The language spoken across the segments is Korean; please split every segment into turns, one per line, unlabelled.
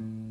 Mm-hmm.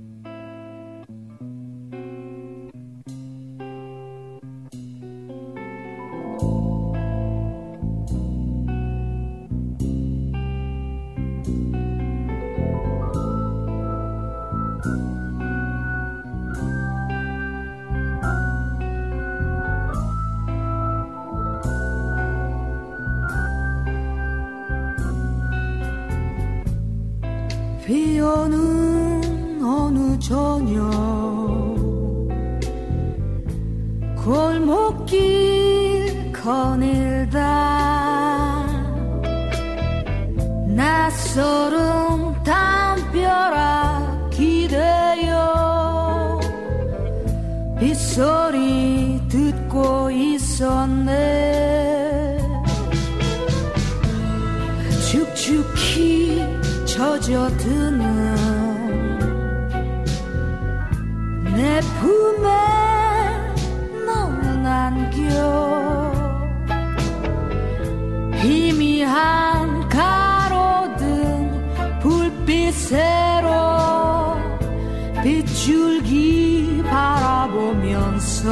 새로 빛줄기 바라보면서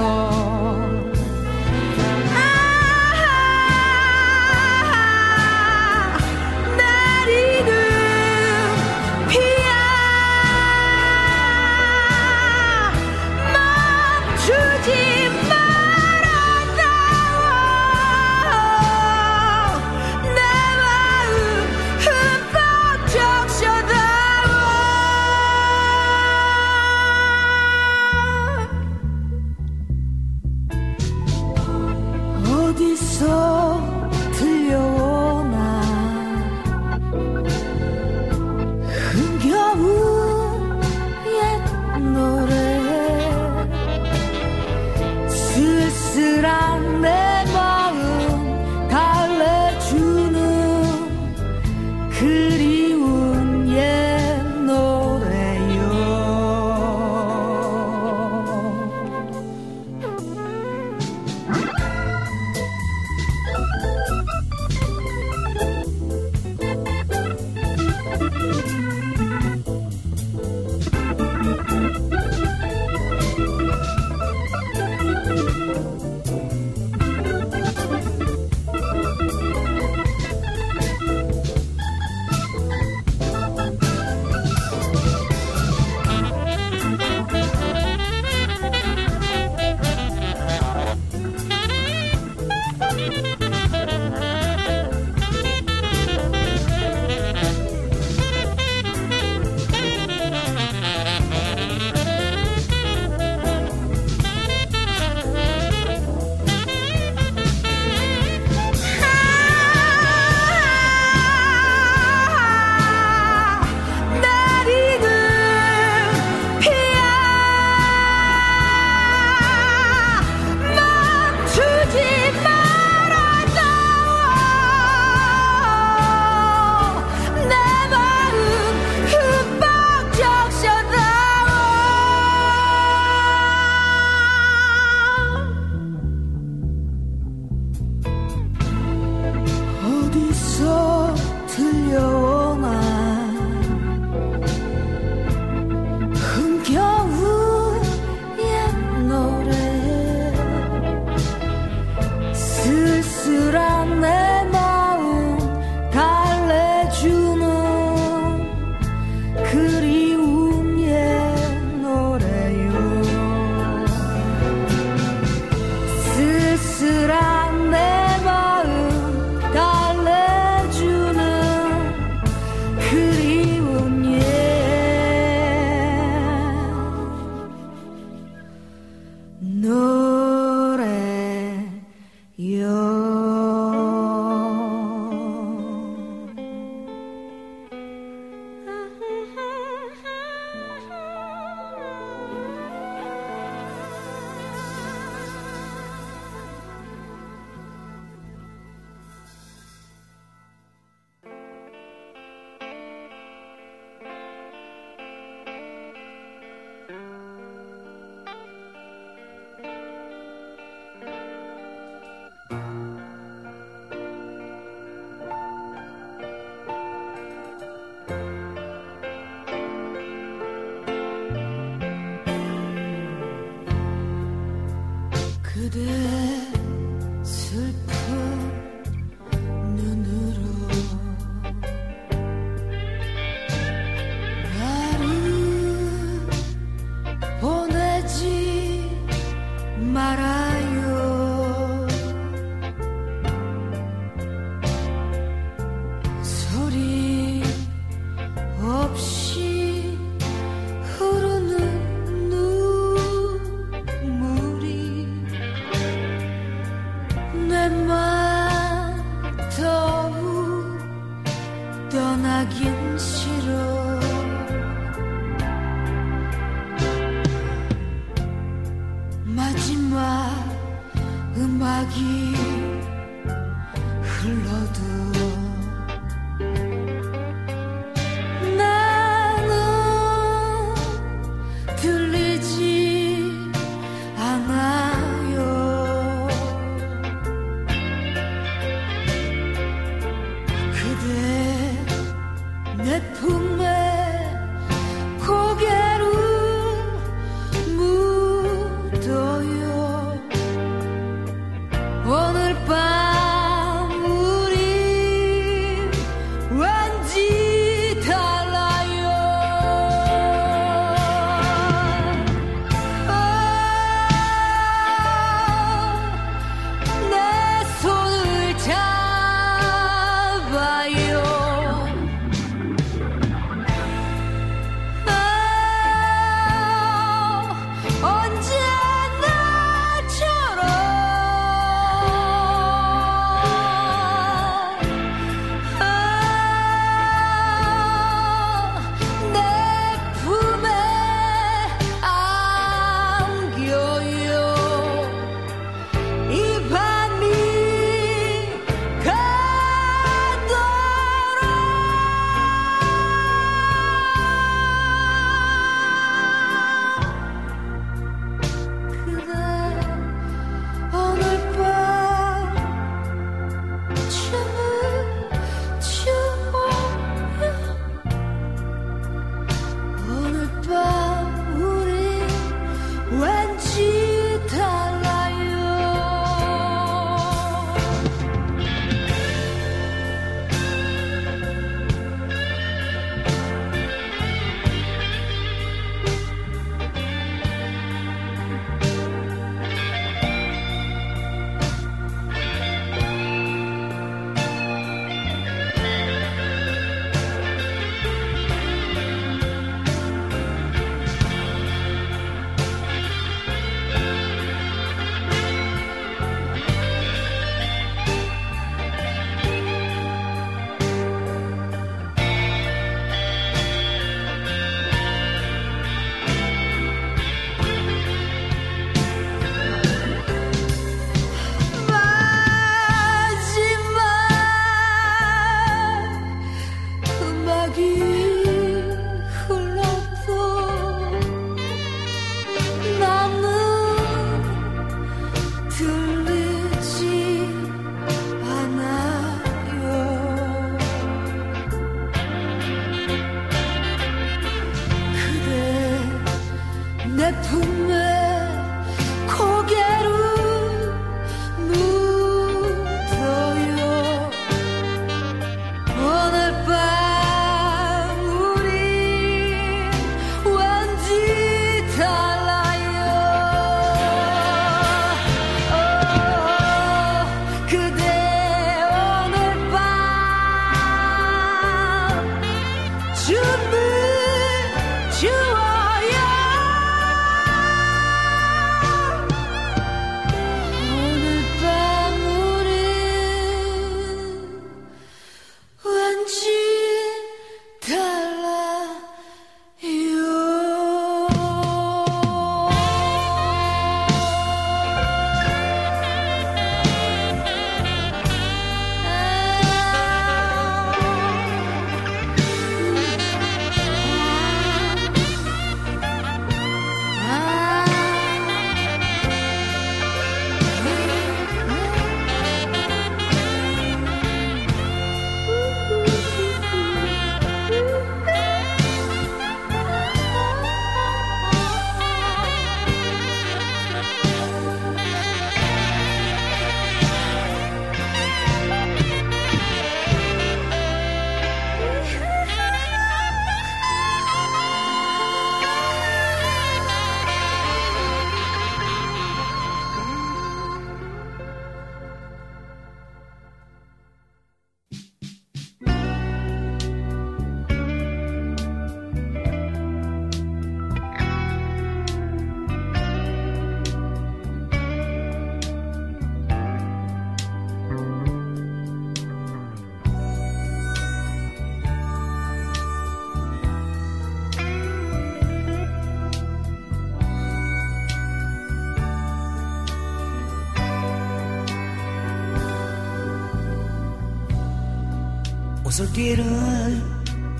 길을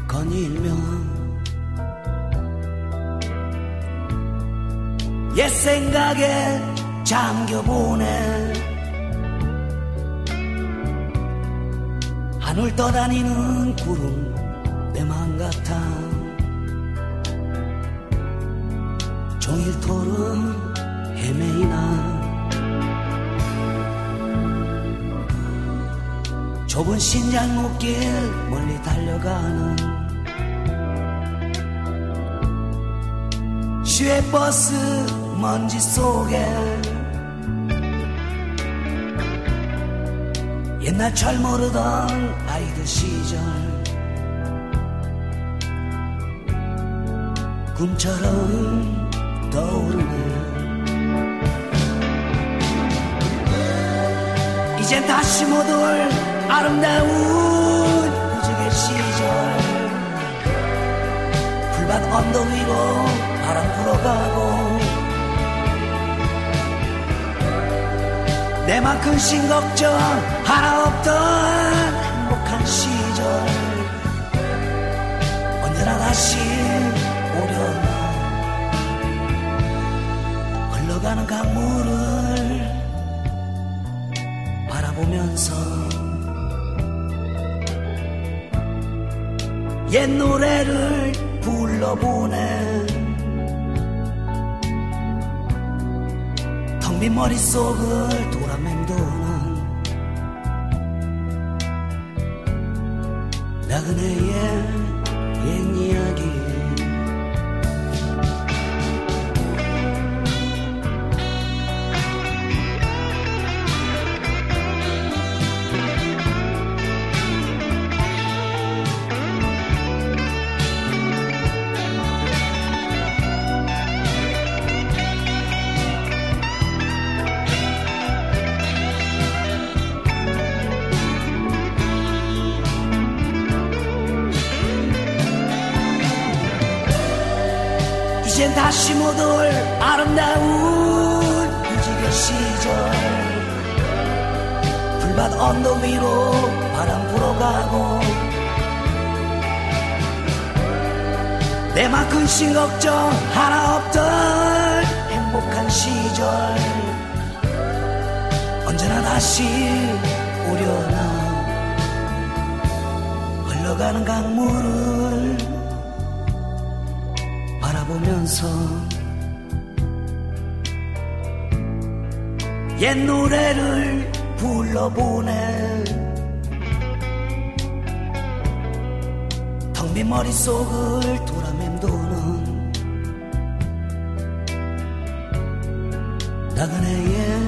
거닐며 옛 생각에 잠겨보네 하늘 떠다니는 구름 내 맘 같아. 종일토록 헤매이나 좁은 신장목길 멀리 달려가는 시외버스 먼지 속에 옛날 잘 모르던 아이들 시절 꿈처럼 떠오르네 이젠 다시 못 올 아름다운 무지개 시절. 풀밭 언덕 위로 바람 불어가고 내만큼 신 걱정 하나 없던 행복한 시절. 언제나 다시 오려나. 흘러가는 강물 바라보면서 옛 노래를 불러보네. 텅빈 머릿속을 돌아 맴도는 나그네의 이젠 다시 못 올 아름다운 무지개 시절. 불밭 언덕 위로 바람 불어가고 내만큼 신 걱정 하나 없던 행복한 시절. 언제나 다시 오려나. 흘러가는 강물을 바라보면서 옛 노래를 불러보네. 텅빈 머릿속을 돌아 맴도는 나그네의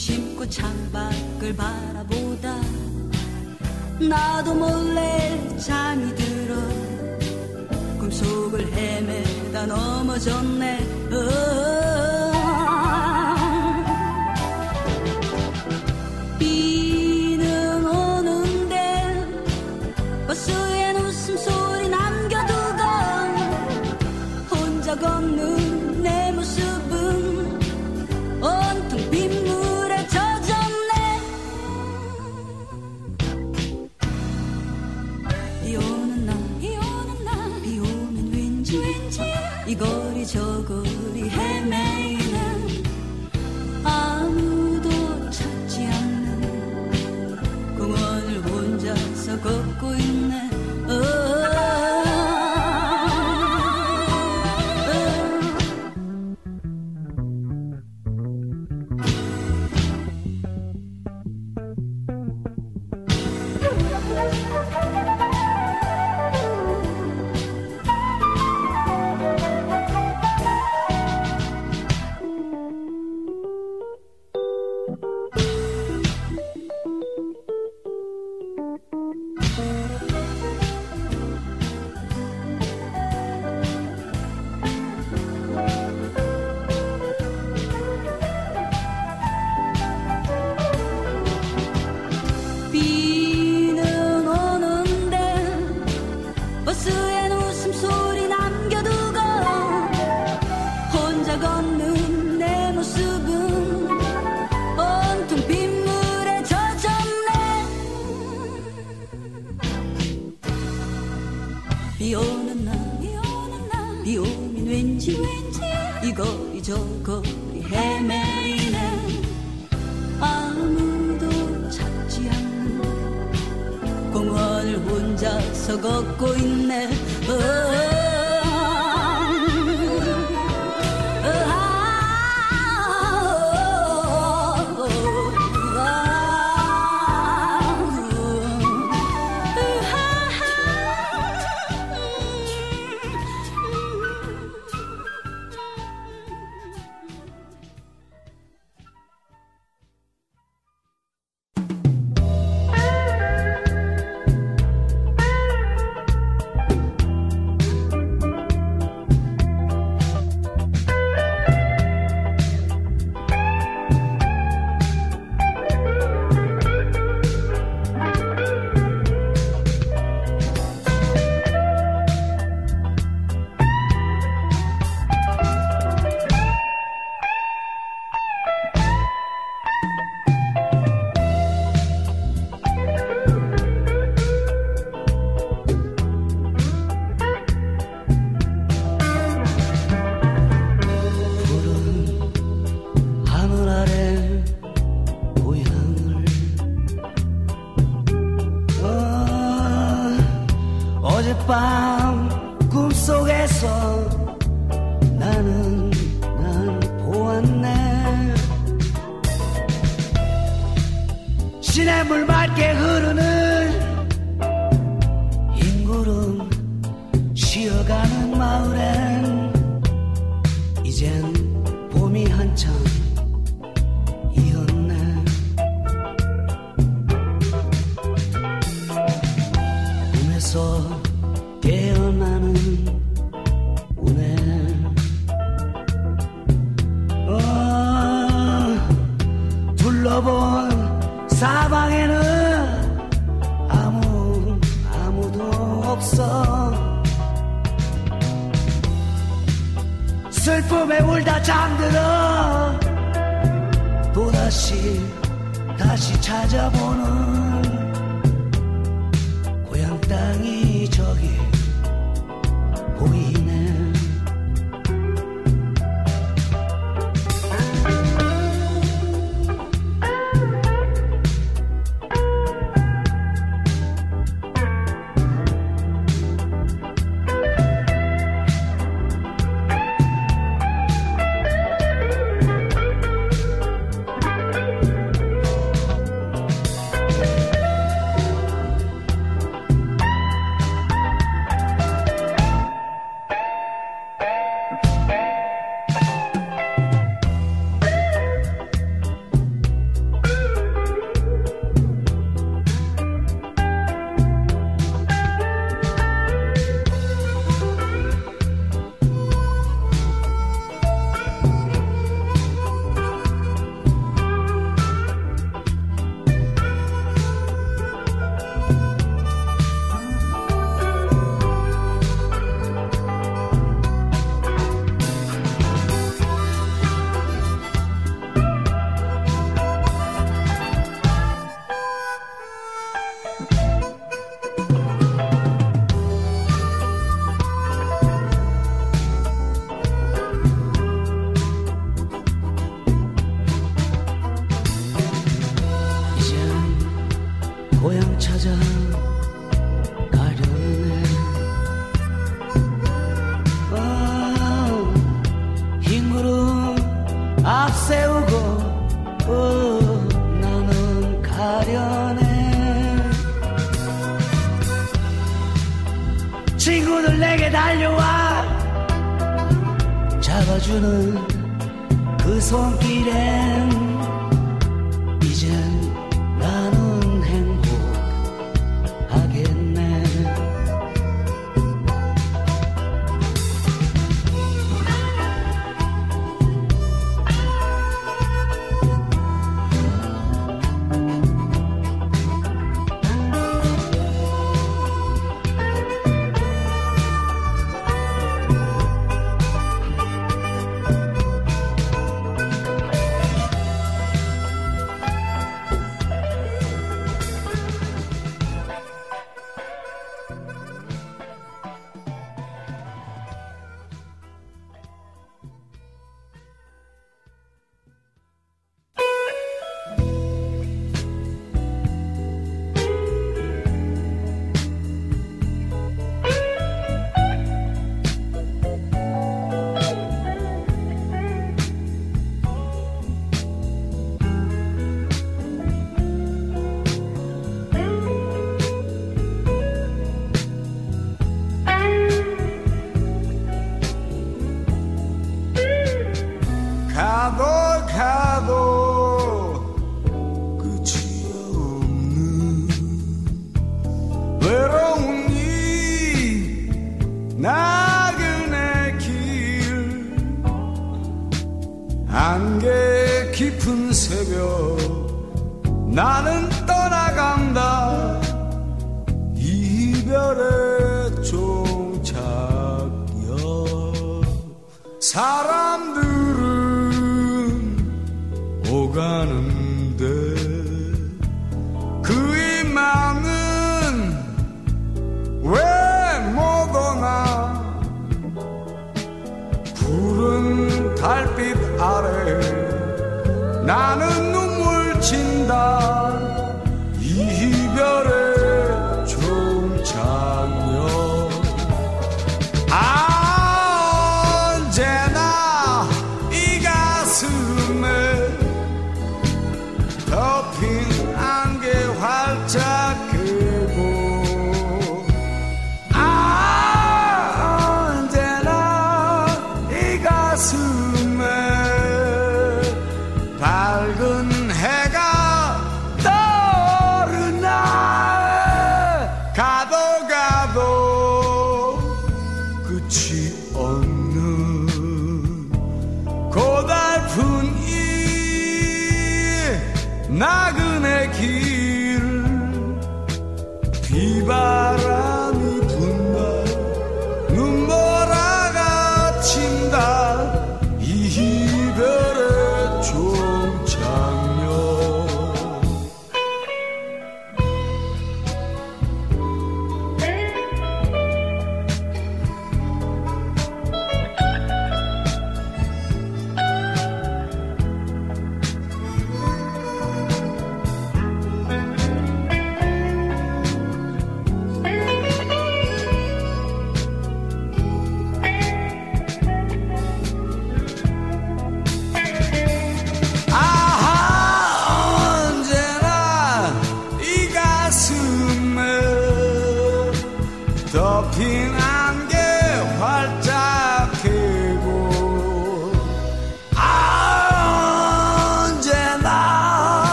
무심코 창밖을 바라보다 나도 몰래 잠이 들어 꿈속을 헤매다 넘어졌네 어.
혼자서 걷고 있네 어.
울다 잠들어. 또다시 다시 찾아보는 고향 땅이 저기 보이는